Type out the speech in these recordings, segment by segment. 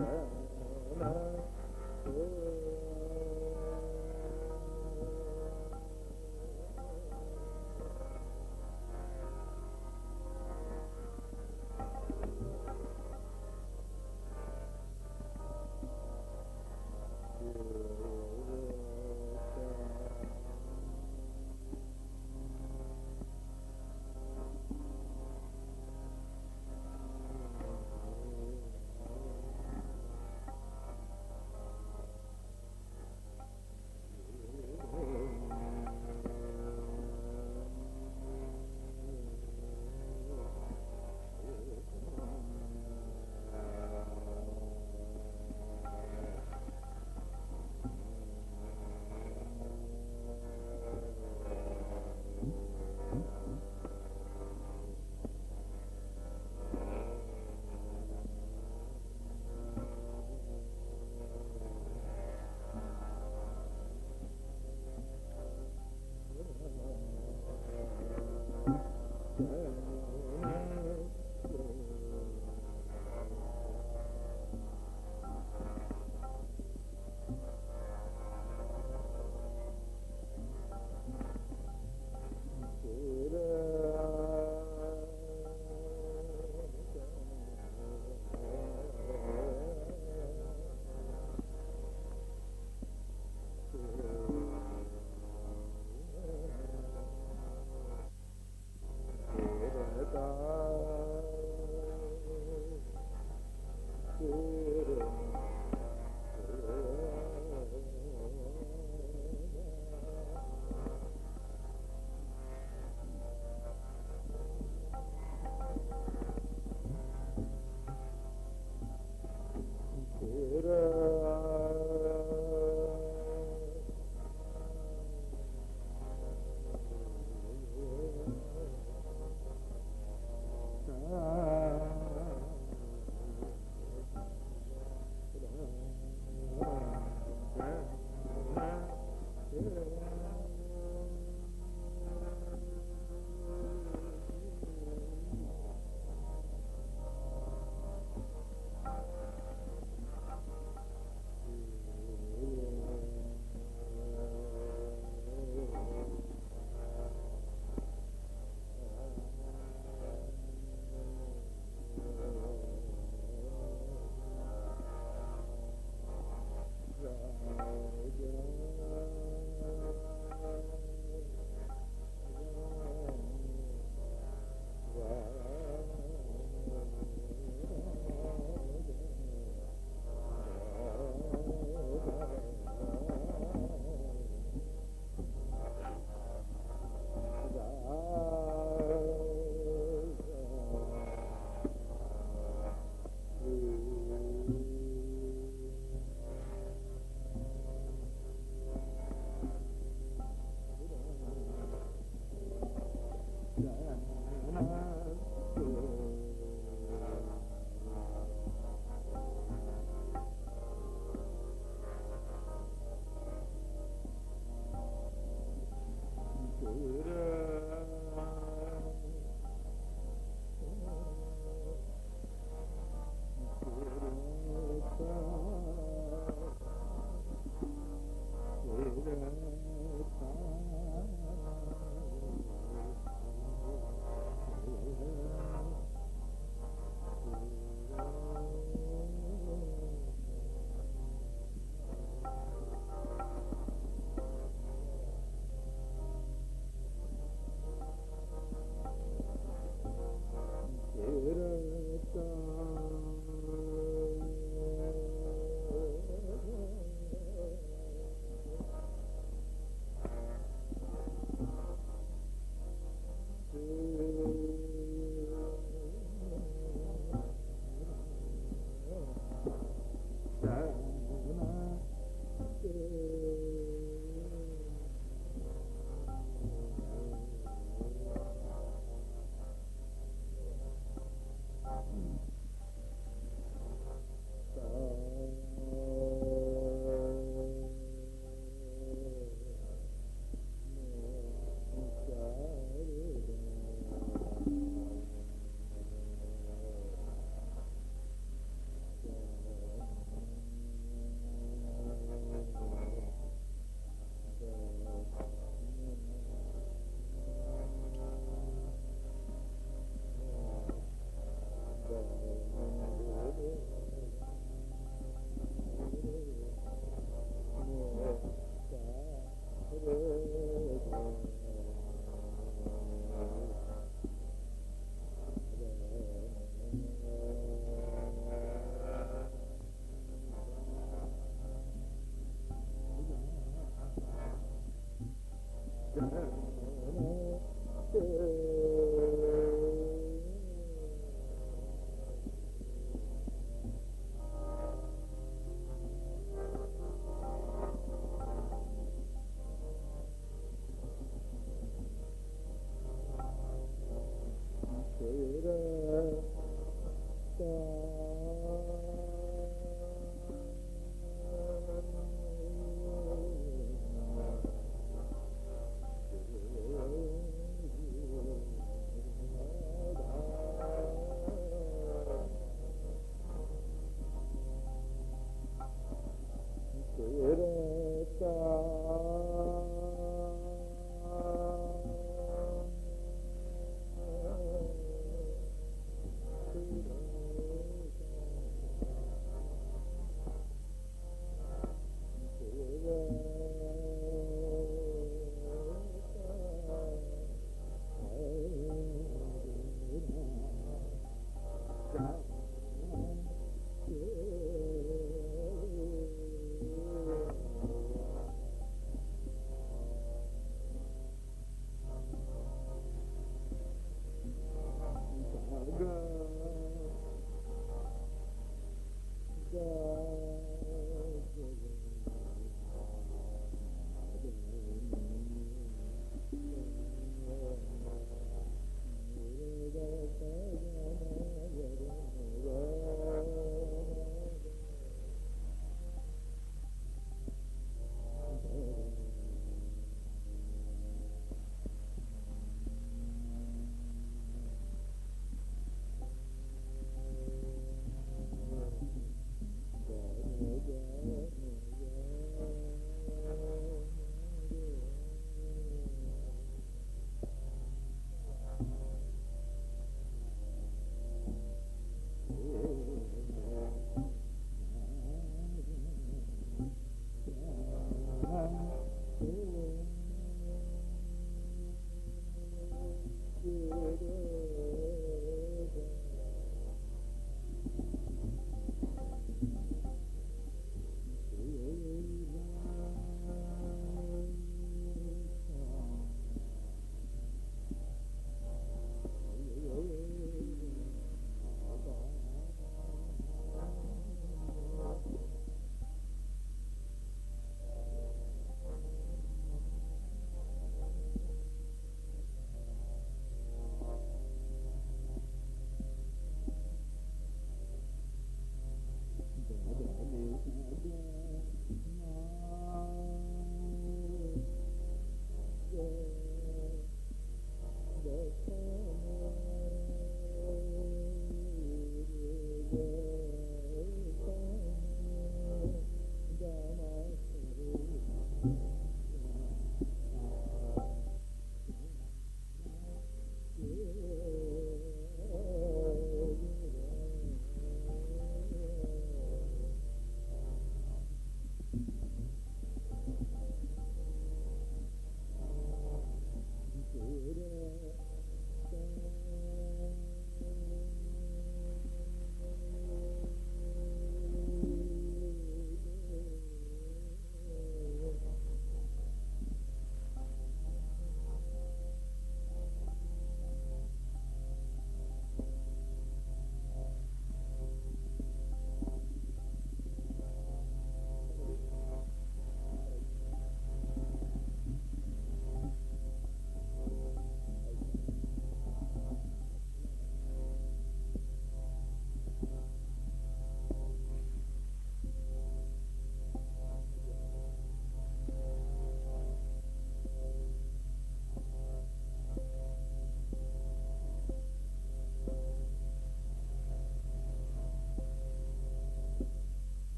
Oh, my God. Yeah. God. Lord. uh,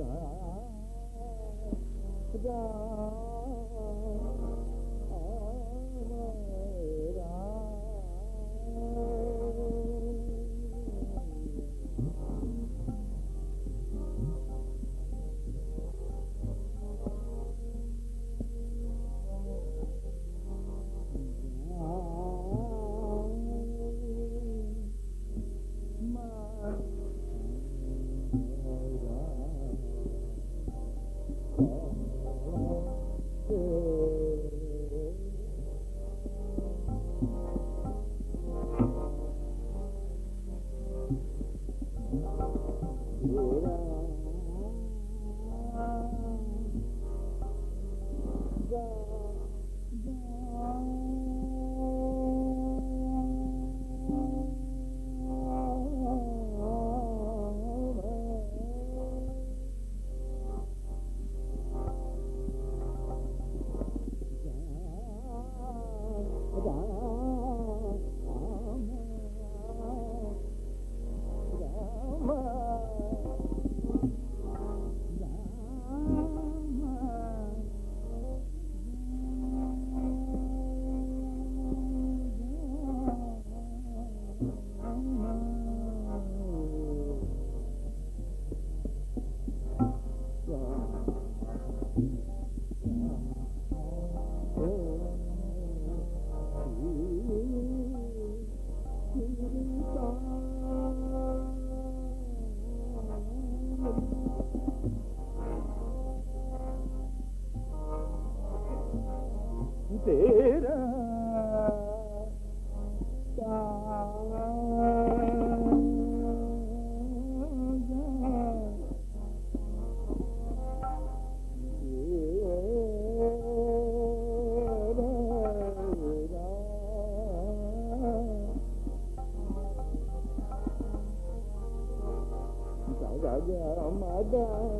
da da down.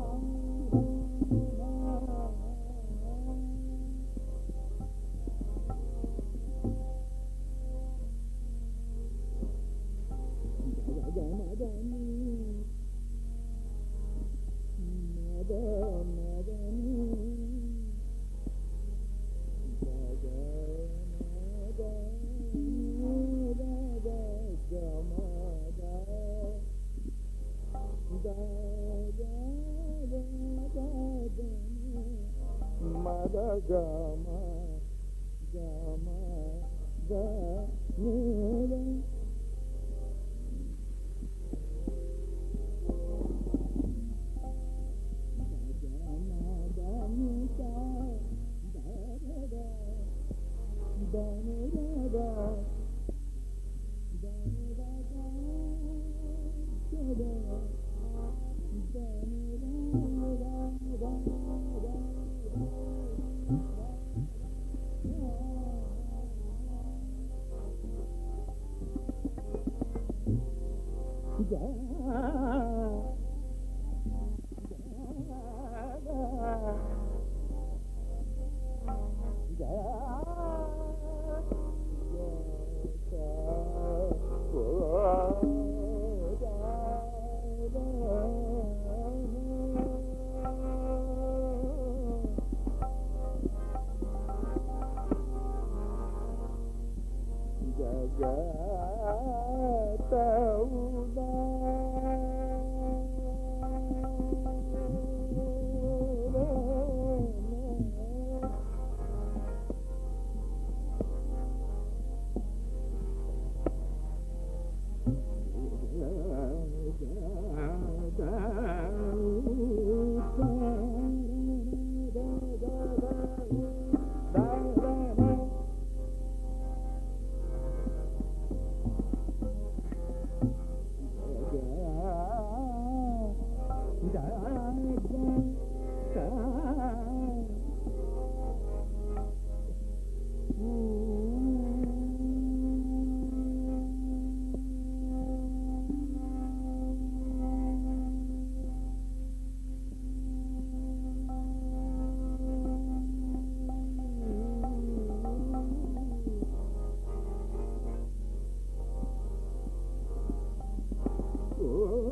Oh. Ga ga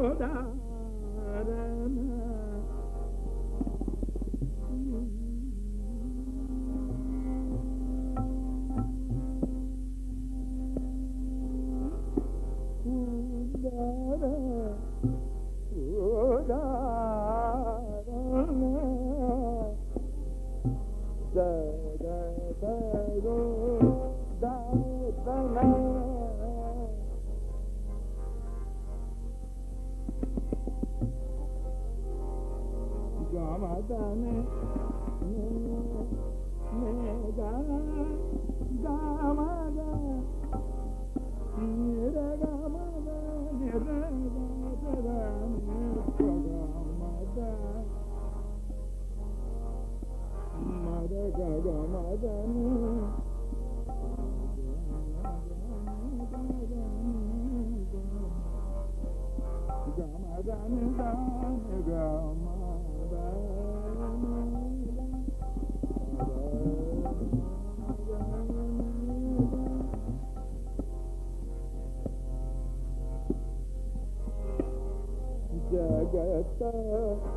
Agora 的那 ba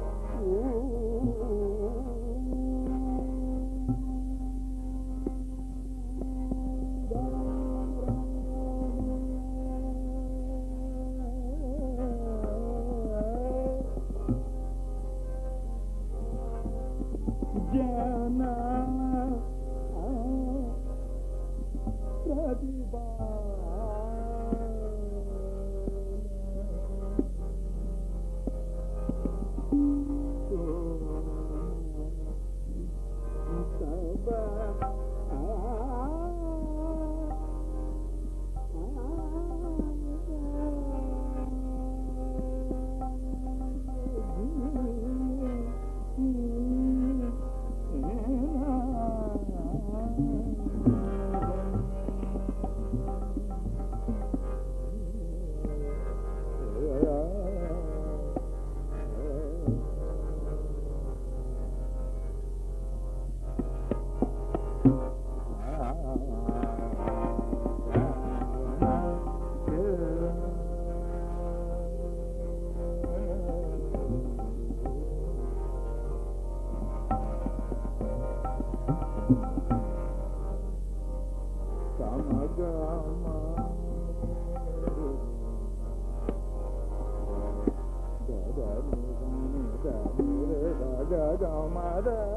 ma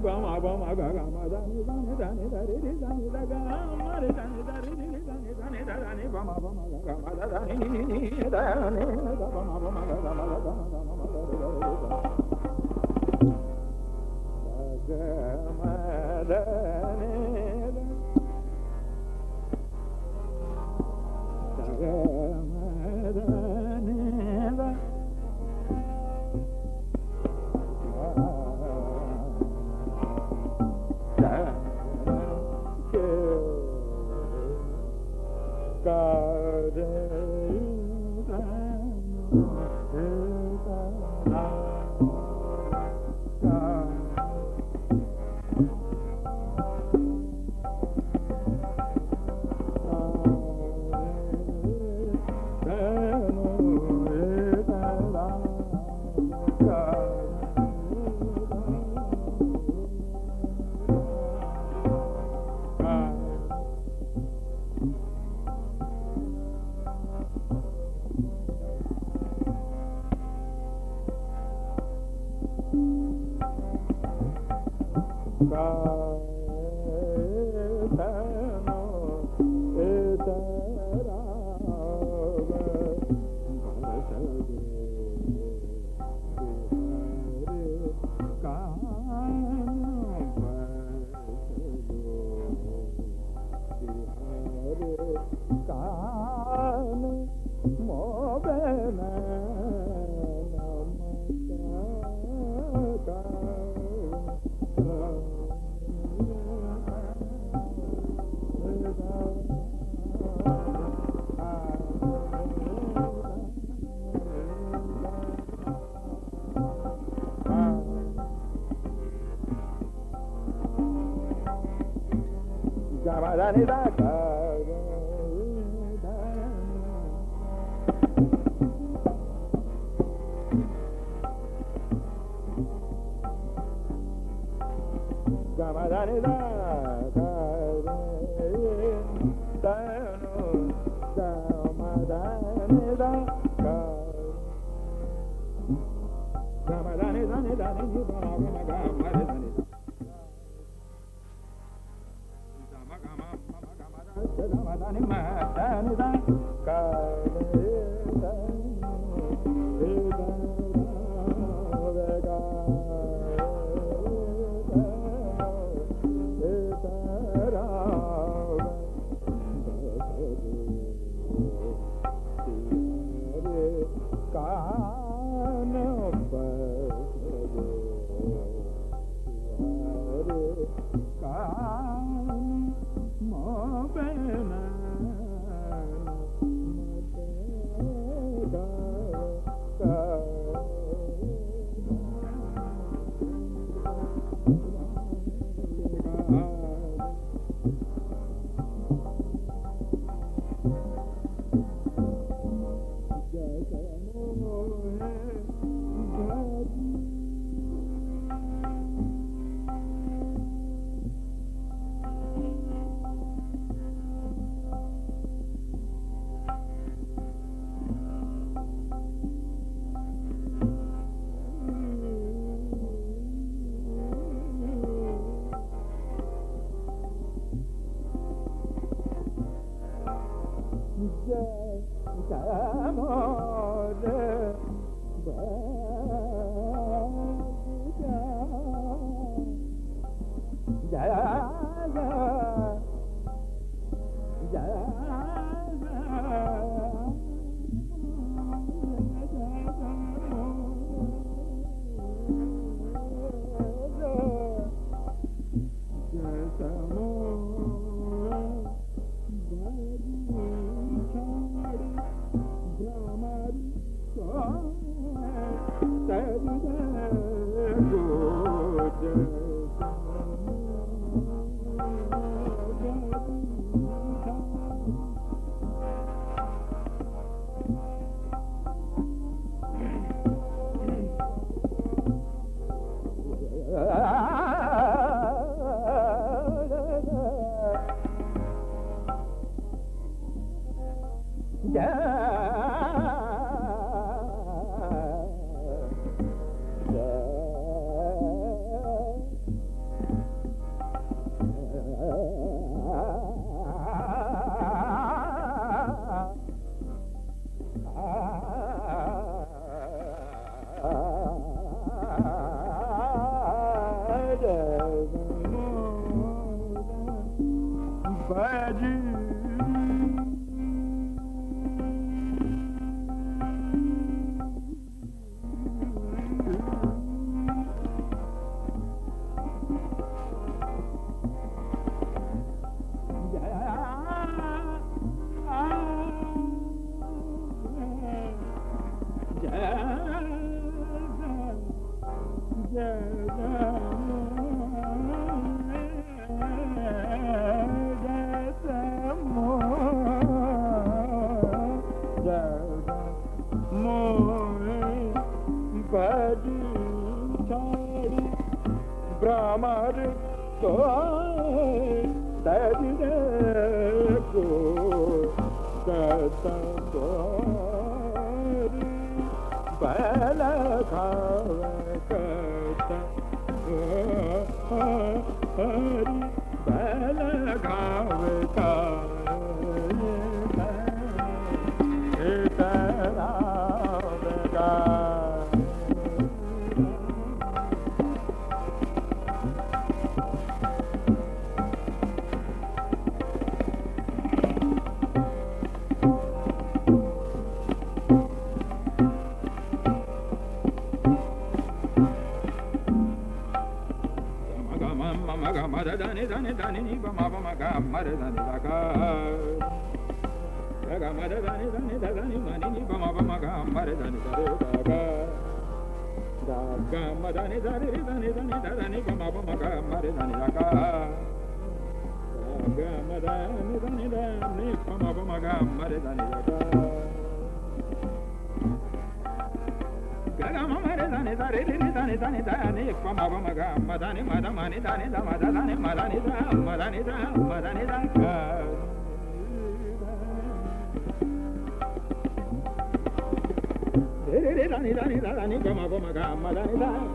不要骂不要骂 bala khava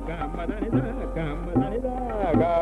ga ma da ni da ga ma da ni da ga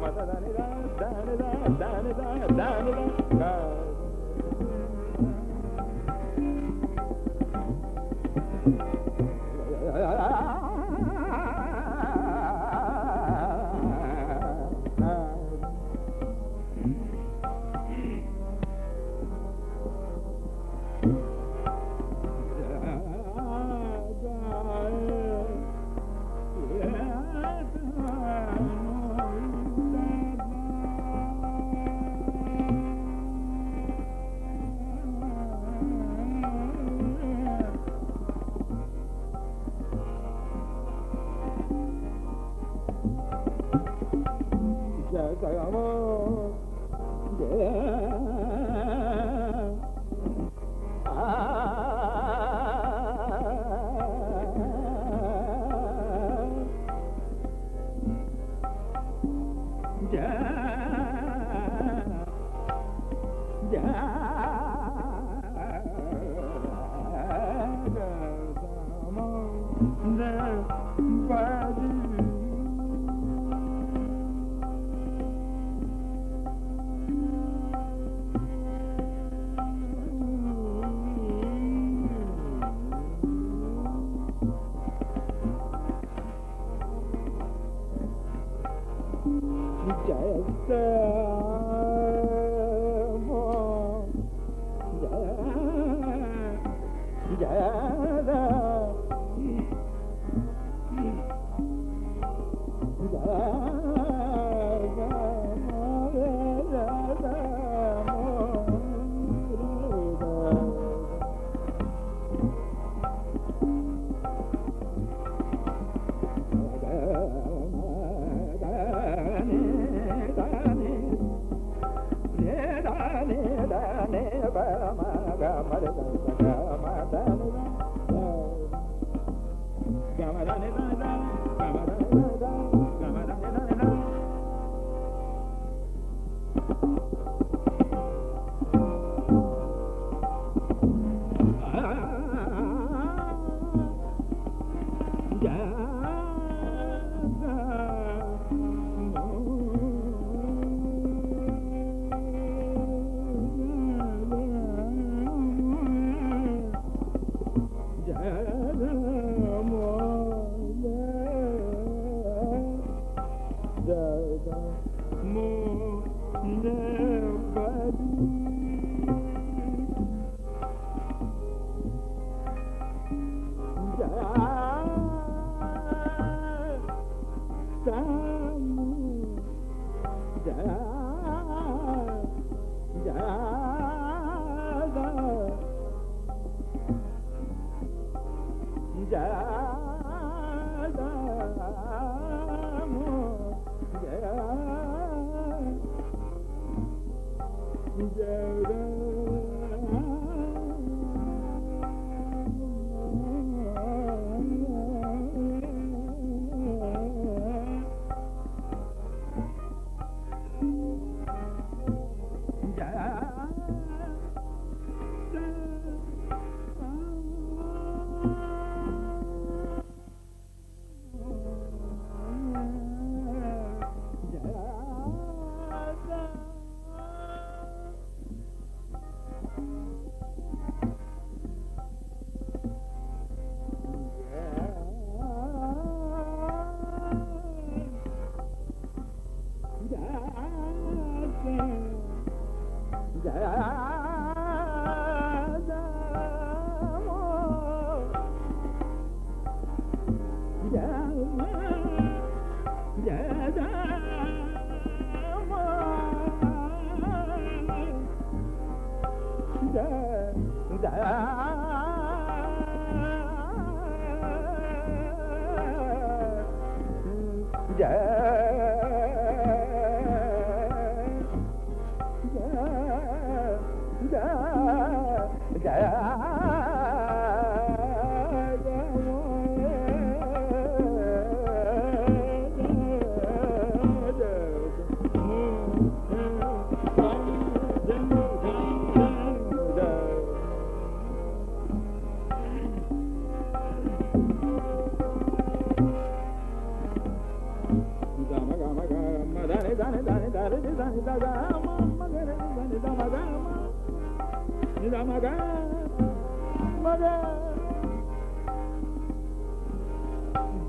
ma da ni da ga Yeah. uh, more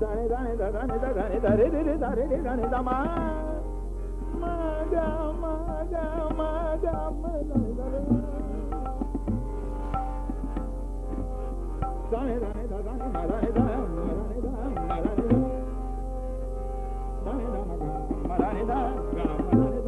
दाने दाने दाने दाने दारे, रे रे, दारे, रे, दाने, दामा। मा गा मा गा मा गा मा, दाने दाने दाने। दाने दाने मा, दाने दाने मा, दाने दाने मा, दाने दाने दाने दाने मा, दाने दाने मा, दाने दाने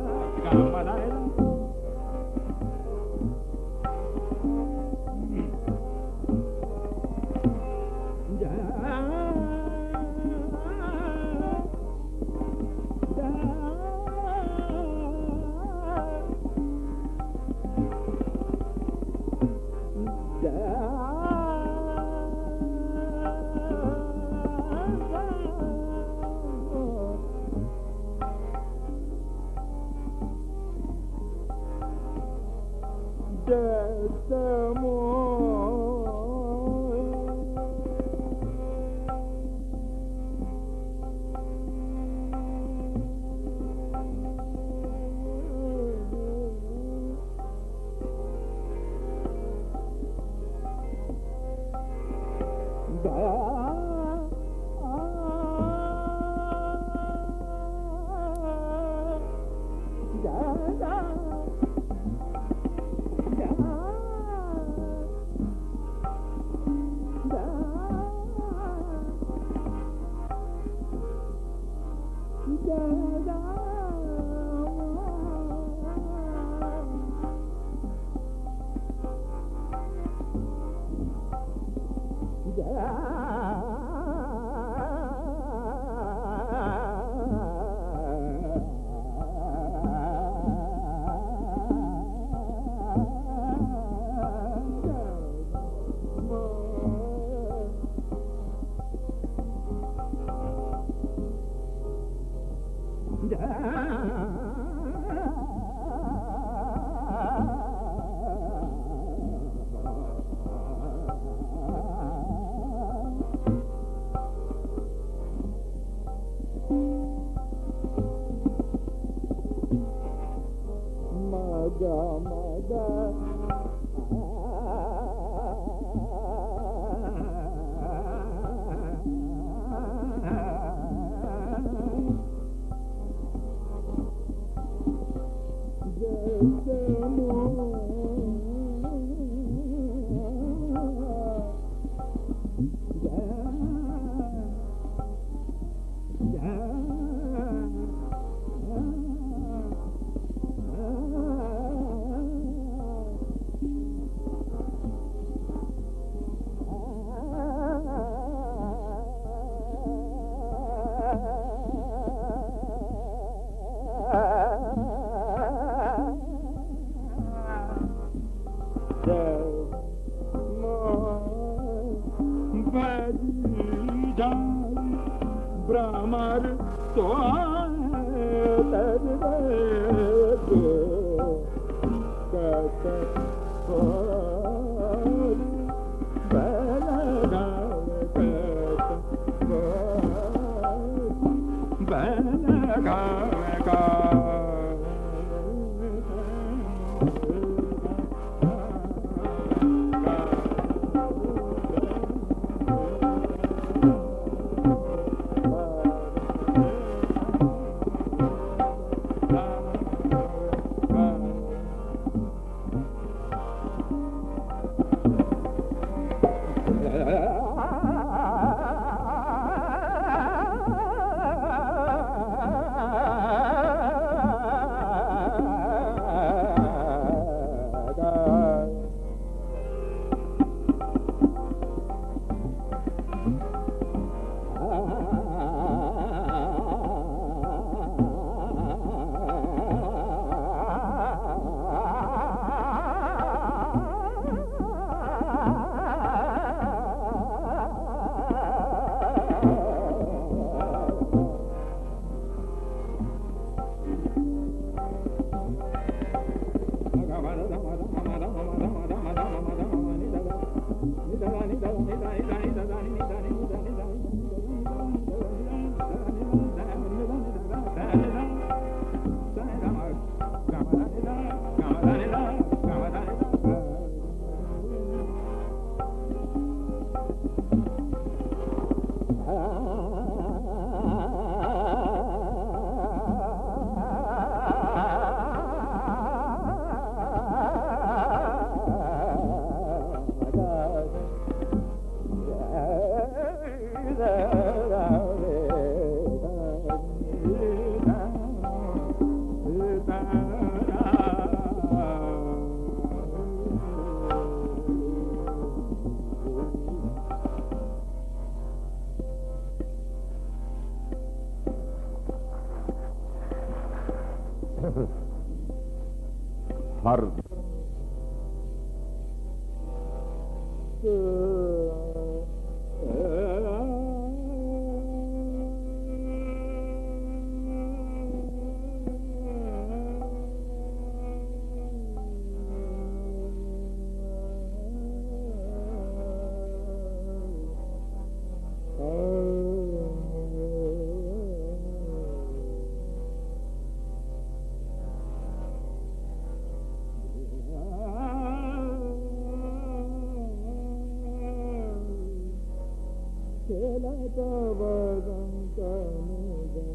lại ta và rằng ta mê ra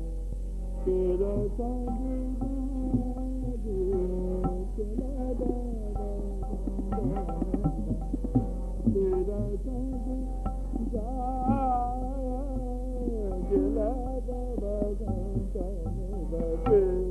kể ta đi ta đi kể ra ta và rằng ta kể ra ta đi ta kể ra ta và rằng ta mê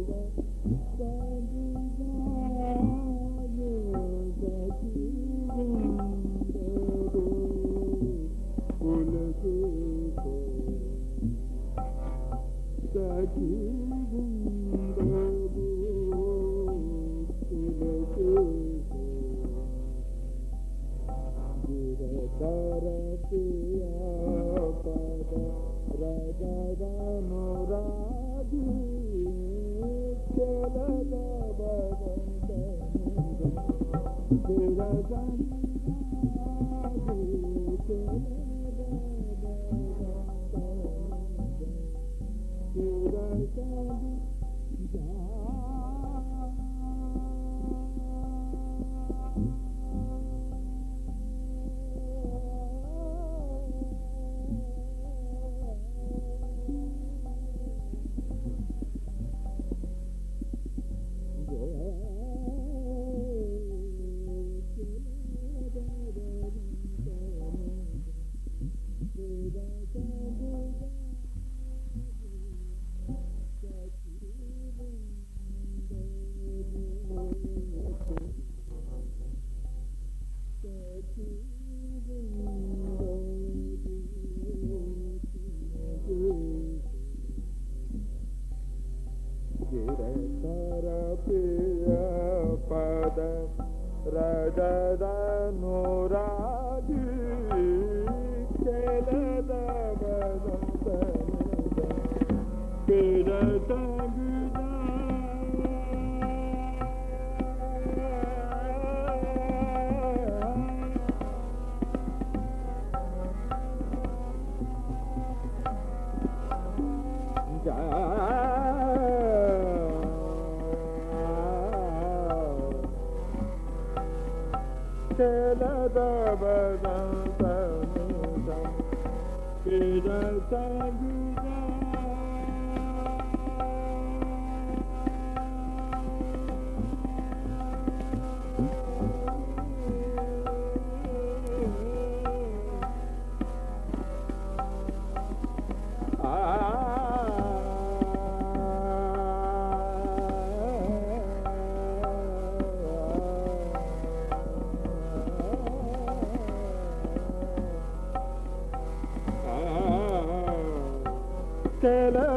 da da no ra da ba da da da da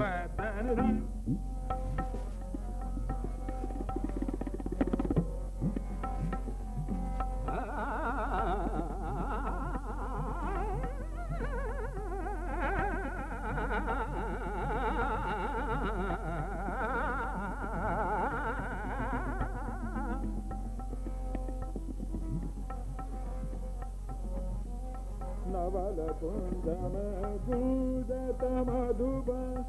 Bye. Bye.